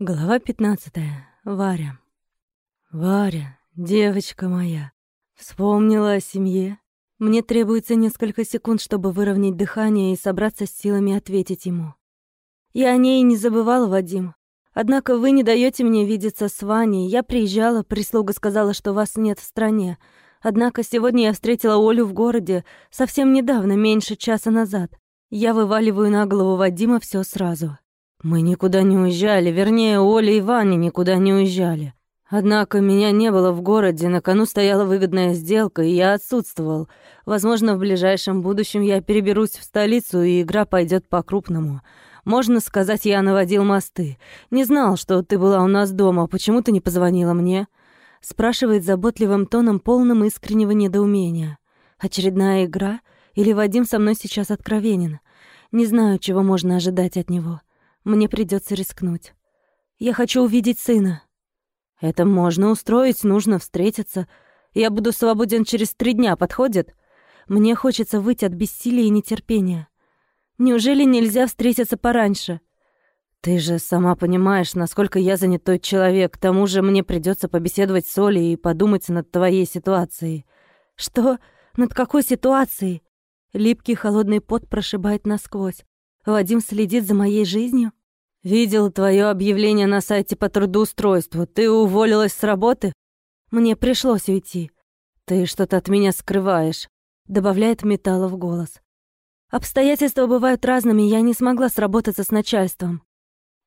Глава 15. Варя. Варя, девочка моя, вспомнила о семье. Мне требуется несколько секунд, чтобы выровнять дыхание и собраться с силами ответить ему. Я о ней не забывала, Вадим. Однако вы не даете мне видеться с Ваней. Я приезжала, прислуга сказала, что вас нет в стране. Однако сегодня я встретила Олю в городе совсем недавно, меньше часа назад. Я вываливаю на голову Вадима все сразу. Мы никуда не уезжали, вернее, Оля и Ваня никуда не уезжали. Однако меня не было в городе, на кону стояла выгодная сделка, и я отсутствовал. Возможно, в ближайшем будущем я переберусь в столицу, и игра пойдет по-крупному. Можно сказать, я наводил мосты. Не знал, что ты была у нас дома, почему ты не позвонила мне?» Спрашивает заботливым тоном, полным искреннего недоумения. «Очередная игра? Или Вадим со мной сейчас откровенен? Не знаю, чего можно ожидать от него». Мне придется рискнуть. Я хочу увидеть сына. Это можно устроить, нужно встретиться. Я буду свободен через три дня, подходит? Мне хочется выйти от бессилия и нетерпения. Неужели нельзя встретиться пораньше? Ты же сама понимаешь, насколько я занятой человек. К тому же мне придется побеседовать с Олей и подумать над твоей ситуацией. Что? Над какой ситуацией? Липкий холодный пот прошибает насквозь. Вадим следит за моей жизнью? Видел твое объявление на сайте по трудоустройству. Ты уволилась с работы? Мне пришлось уйти. Ты что-то от меня скрываешь, добавляет металла в голос. Обстоятельства бывают разными, я не смогла сработаться с начальством.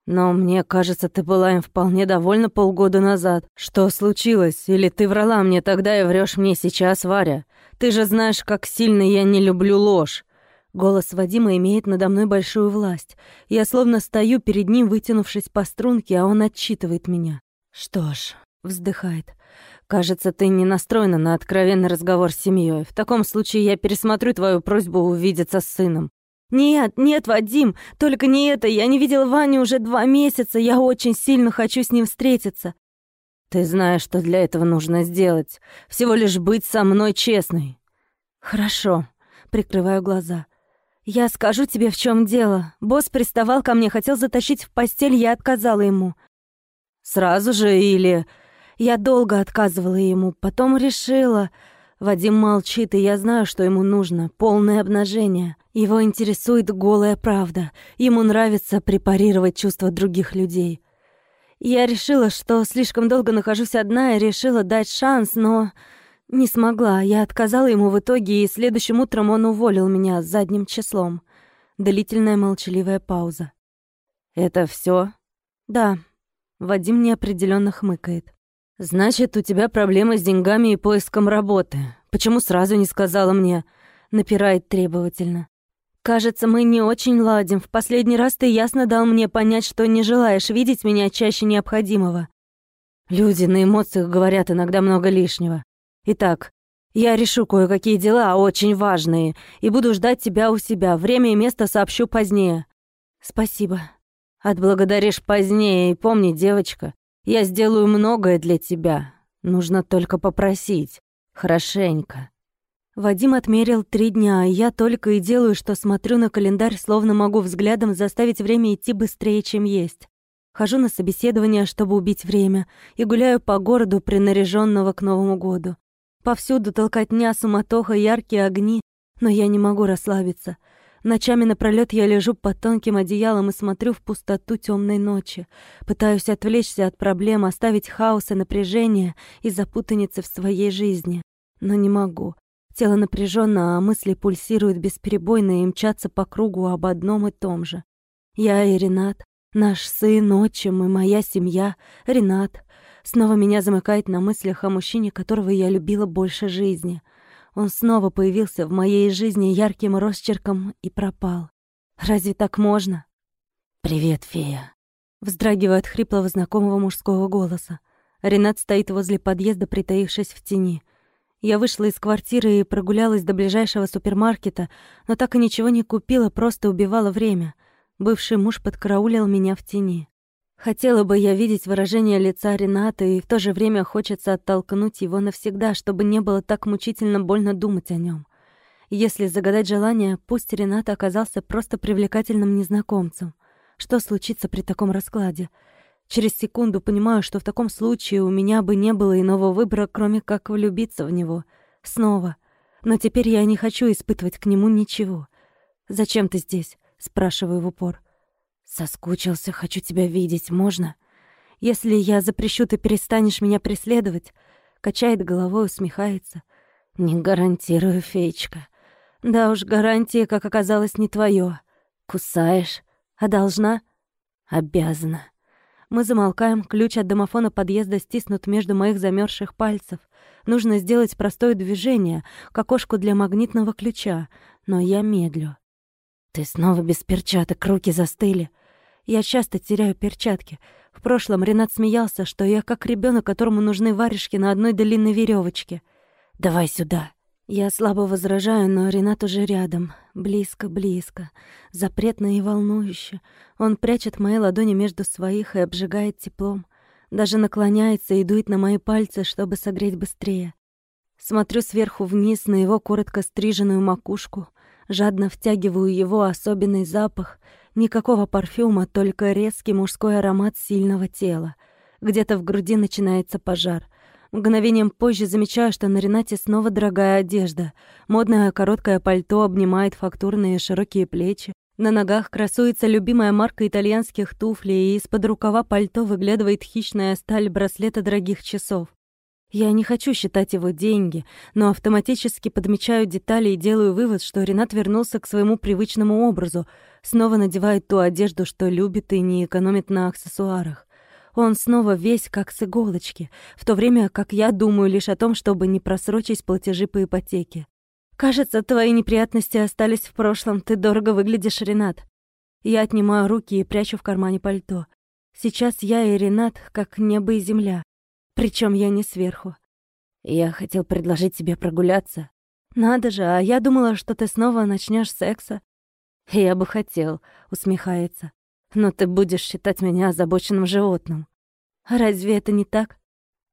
Но мне кажется, ты была им вполне довольна полгода назад. Что случилось? Или ты врала мне тогда и врешь мне сейчас, Варя? Ты же знаешь, как сильно я не люблю ложь. Голос Вадима имеет надо мной большую власть. Я словно стою перед ним, вытянувшись по струнке, а он отчитывает меня. «Что ж», — вздыхает, — «кажется, ты не настроена на откровенный разговор с семьей. В таком случае я пересмотрю твою просьбу увидеться с сыном». «Нет, нет, Вадим, только не это. Я не видела Ваню уже два месяца. Я очень сильно хочу с ним встретиться». «Ты знаешь, что для этого нужно сделать. Всего лишь быть со мной честной». «Хорошо», — прикрываю глаза. «Я скажу тебе, в чем дело. Босс приставал ко мне, хотел затащить в постель, я отказала ему». «Сразу же или...» Я долго отказывала ему, потом решила... Вадим молчит, и я знаю, что ему нужно. Полное обнажение. Его интересует голая правда. Ему нравится препарировать чувства других людей. Я решила, что слишком долго нахожусь одна, и решила дать шанс, но... Не смогла, я отказала ему в итоге, и следующим утром он уволил меня задним числом. Длительная молчаливая пауза. «Это все? «Да». Вадим неопределенно хмыкает. «Значит, у тебя проблемы с деньгами и поиском работы. Почему сразу не сказала мне?» Напирает требовательно. «Кажется, мы не очень ладим. В последний раз ты ясно дал мне понять, что не желаешь видеть меня чаще необходимого». Люди на эмоциях говорят иногда много лишнего. Итак, я решу кое-какие дела, очень важные, и буду ждать тебя у себя. Время и место сообщу позднее. Спасибо. Отблагодаришь позднее, и помни, девочка, я сделаю многое для тебя. Нужно только попросить. Хорошенько. Вадим отмерил три дня, и я только и делаю, что смотрю на календарь, словно могу взглядом заставить время идти быстрее, чем есть. Хожу на собеседование, чтобы убить время, и гуляю по городу, принаряженного к Новому году. Повсюду толкотня, суматоха, яркие огни, но я не могу расслабиться. Ночами напролёт я лежу под тонким одеялом и смотрю в пустоту темной ночи. Пытаюсь отвлечься от проблем, оставить хаос и напряжение и запутаницы в своей жизни. Но не могу. Тело напряженно, а мысли пульсируют бесперебойно и мчатся по кругу об одном и том же. Я и Ренат, наш сын, отчим и моя семья. Ренат, Снова меня замыкает на мыслях о мужчине, которого я любила больше жизни. Он снова появился в моей жизни ярким росчерком и пропал. Разве так можно? «Привет, фея!» Вздрагиваю от хриплого знакомого мужского голоса. Ренат стоит возле подъезда, притаившись в тени. Я вышла из квартиры и прогулялась до ближайшего супермаркета, но так и ничего не купила, просто убивала время. Бывший муж подкараулил меня в тени. Хотела бы я видеть выражение лица Рената, и в то же время хочется оттолкнуть его навсегда, чтобы не было так мучительно больно думать о нем. Если загадать желание, пусть Ренат оказался просто привлекательным незнакомцем. Что случится при таком раскладе? Через секунду понимаю, что в таком случае у меня бы не было иного выбора, кроме как влюбиться в него. Снова. Но теперь я не хочу испытывать к нему ничего. «Зачем ты здесь?» — спрашиваю в упор. «Соскучился, хочу тебя видеть, можно?» «Если я запрещу, ты перестанешь меня преследовать?» Качает головой, усмехается. «Не гарантирую, феечка. Да уж, гарантия, как оказалось, не твое. Кусаешь, а должна?» «Обязана». Мы замолкаем, ключ от домофона подъезда стиснут между моих замерзших пальцев. Нужно сделать простое движение, к окошку для магнитного ключа, но я медлю. «Ты снова без перчаток, руки застыли». Я часто теряю перчатки. В прошлом Ренат смеялся, что я как ребенок, которому нужны варежки на одной длинной веревочке. «Давай сюда». Я слабо возражаю, но Ренат уже рядом. Близко-близко. Запретно и волнующе. Он прячет мои ладони между своих и обжигает теплом. Даже наклоняется и дует на мои пальцы, чтобы согреть быстрее. Смотрю сверху вниз на его коротко стриженную макушку. Жадно втягиваю его особенный запах. Никакого парфюма, только резкий мужской аромат сильного тела. Где-то в груди начинается пожар — Мгновением позже замечаю, что на Ренате снова дорогая одежда. Модное короткое пальто обнимает фактурные широкие плечи. На ногах красуется любимая марка итальянских туфлей, и из-под рукава пальто выглядывает хищная сталь браслета дорогих часов. Я не хочу считать его деньги, но автоматически подмечаю детали и делаю вывод, что Ренат вернулся к своему привычному образу, снова надевает ту одежду, что любит и не экономит на аксессуарах. Он снова весь как с иголочки, в то время как я думаю лишь о том, чтобы не просрочить платежи по ипотеке. «Кажется, твои неприятности остались в прошлом. Ты дорого выглядишь, Ренат». Я отнимаю руки и прячу в кармане пальто. Сейчас я и Ренат как небо и земля. Причем я не сверху. Я хотел предложить тебе прогуляться. Надо же, а я думала, что ты снова начнешь секса. Я бы хотел, усмехается но ты будешь считать меня озабоченным животным. Разве это не так?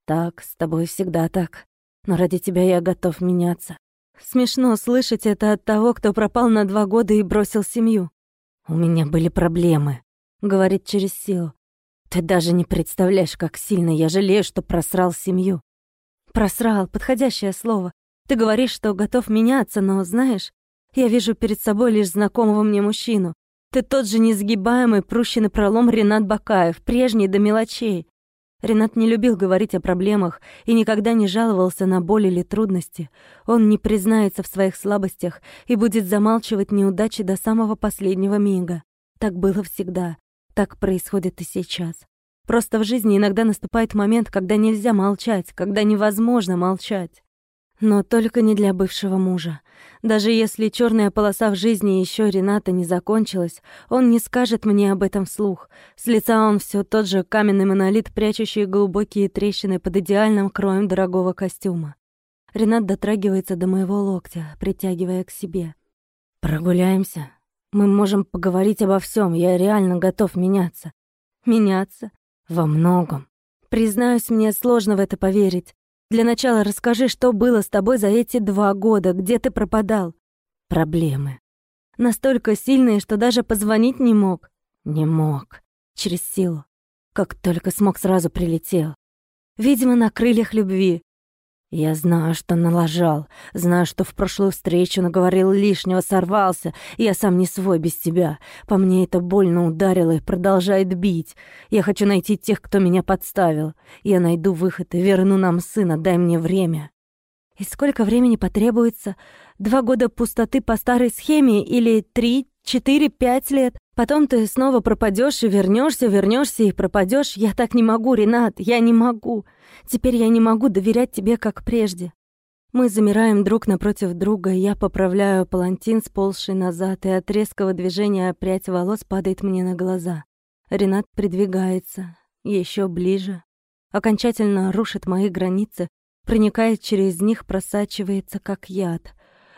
Так, с тобой всегда так. Но ради тебя я готов меняться. Смешно слышать это от того, кто пропал на два года и бросил семью. У меня были проблемы, говорит через силу. Ты даже не представляешь, как сильно я жалею, что просрал семью. Просрал, подходящее слово. Ты говоришь, что готов меняться, но знаешь, я вижу перед собой лишь знакомого мне мужчину, ты тот же несгибаемый, прущий напролом Ренат Бакаев, прежний до мелочей. Ренат не любил говорить о проблемах и никогда не жаловался на боль или трудности. Он не признается в своих слабостях и будет замалчивать неудачи до самого последнего мига. Так было всегда. Так происходит и сейчас. Просто в жизни иногда наступает момент, когда нельзя молчать, когда невозможно молчать. Но только не для бывшего мужа. Даже если черная полоса в жизни еще Рената не закончилась, он не скажет мне об этом вслух. С лица он все тот же каменный монолит, прячущий глубокие трещины под идеальным кроем дорогого костюма. Ренат дотрагивается до моего локтя, притягивая к себе. «Прогуляемся. Мы можем поговорить обо всем. Я реально готов меняться». «Меняться?» «Во многом». Признаюсь, мне сложно в это поверить. Для начала расскажи, что было с тобой за эти два года, где ты пропадал. Проблемы. Настолько сильные, что даже позвонить не мог. Не мог. Через силу. Как только смог, сразу прилетел. Видимо, на крыльях любви. Я знаю, что налажал, знаю, что в прошлую встречу наговорил лишнего, сорвался, я сам не свой без тебя. По мне это больно ударило и продолжает бить. Я хочу найти тех, кто меня подставил. Я найду выход и верну нам сына, дай мне время. И сколько времени потребуется? Два года пустоты по старой схеме или три, четыре, пять лет? Потом ты снова пропадешь и вернешься, вернешься и пропадешь. Я так не могу, Ренат, я не могу. Теперь я не могу доверять тебе, как прежде. Мы замираем друг напротив друга, я поправляю палантин, сползший назад, и от резкого движения прядь волос падает мне на глаза. Ренат придвигается, еще ближе, окончательно рушит мои границы, проникает через них, просачивается, как яд.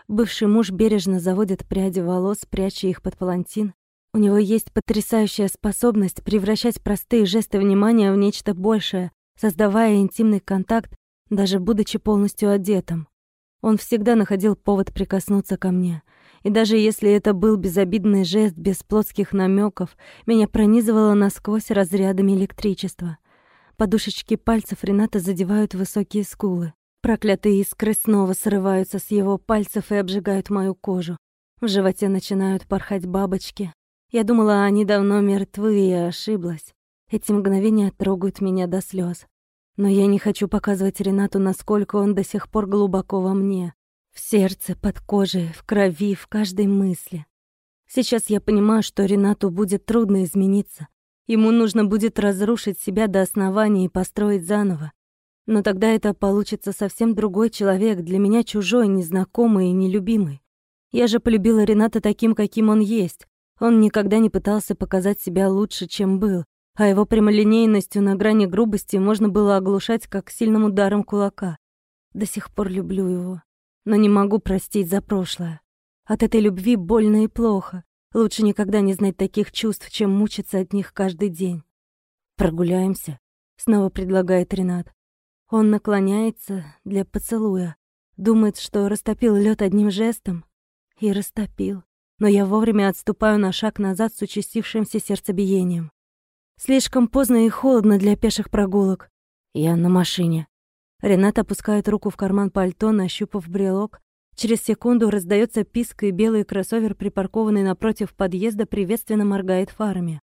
Бывший муж бережно заводит пряди волос, пряча их под палантин. У него есть потрясающая способность превращать простые жесты внимания в нечто большее, создавая интимный контакт, даже будучи полностью одетым. Он всегда находил повод прикоснуться ко мне. И даже если это был безобидный жест без плотских намеков, меня пронизывало насквозь разрядами электричества. Подушечки пальцев Рената задевают высокие скулы. Проклятые искры снова срываются с его пальцев и обжигают мою кожу. В животе начинают порхать бабочки. Я думала, они давно мертвы, и ошиблась. Эти мгновения трогают меня до слез. Но я не хочу показывать Ренату, насколько он до сих пор глубоко во мне. В сердце, под кожей, в крови, в каждой мысли. Сейчас я понимаю, что Ренату будет трудно измениться. Ему нужно будет разрушить себя до основания и построить заново. Но тогда это получится совсем другой человек, для меня чужой, незнакомый и нелюбимый. Я же полюбила Рената таким, каким он есть. Он никогда не пытался показать себя лучше, чем был, а его прямолинейностью на грани грубости можно было оглушать, как сильным ударом кулака. До сих пор люблю его но не могу простить за прошлое. От этой любви больно и плохо. Лучше никогда не знать таких чувств, чем мучиться от них каждый день. «Прогуляемся», — снова предлагает Ренат. Он наклоняется для поцелуя. Думает, что растопил лед одним жестом. И растопил. Но я вовремя отступаю на шаг назад с участившимся сердцебиением. Слишком поздно и холодно для пеших прогулок. Я на машине. Ренат опускает руку в карман пальто, нащупав брелок. Через секунду раздается писк, и белый кроссовер, припаркованный напротив подъезда, приветственно моргает фарами.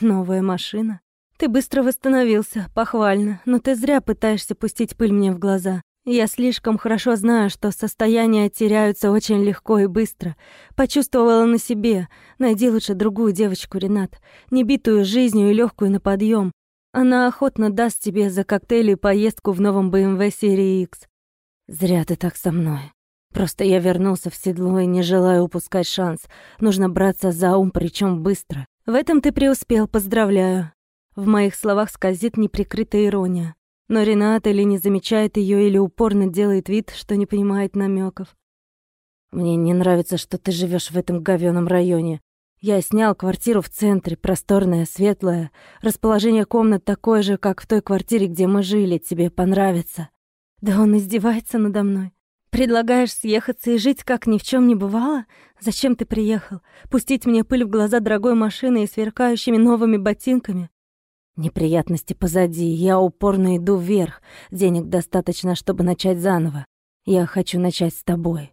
«Новая машина? Ты быстро восстановился, похвально, но ты зря пытаешься пустить пыль мне в глаза. Я слишком хорошо знаю, что состояния теряются очень легко и быстро. Почувствовала на себе. Найди лучше другую девочку, Ренат, не битую жизнью и легкую на подъем, она охотно даст тебе за коктейли поездку в новом BMW серии X. Зря ты так со мной. Просто я вернулся в седло и не желаю упускать шанс. Нужно браться за ум, причем быстро. В этом ты преуспел, поздравляю. В моих словах скользит неприкрытая ирония. Но Ренат или не замечает ее, или упорно делает вид, что не понимает намеков. Мне не нравится, что ты живешь в этом говёном районе. Я снял квартиру в центре, просторная, светлая. Расположение комнат такое же, как в той квартире, где мы жили. Тебе понравится. Да он издевается надо мной. Предлагаешь съехаться и жить, как ни в чем не бывало? Зачем ты приехал? Пустить мне пыль в глаза дорогой машиной и сверкающими новыми ботинками? Неприятности позади. Я упорно иду вверх. Денег достаточно, чтобы начать заново. Я хочу начать с тобой.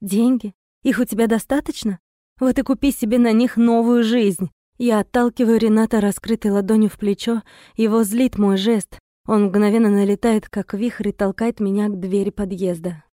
Деньги? Их у тебя достаточно? Вот и купи себе на них новую жизнь. Я отталкиваю Рената раскрытой ладонью в плечо, его злит мой жест. Он мгновенно налетает, как вихрь, и толкает меня к двери подъезда.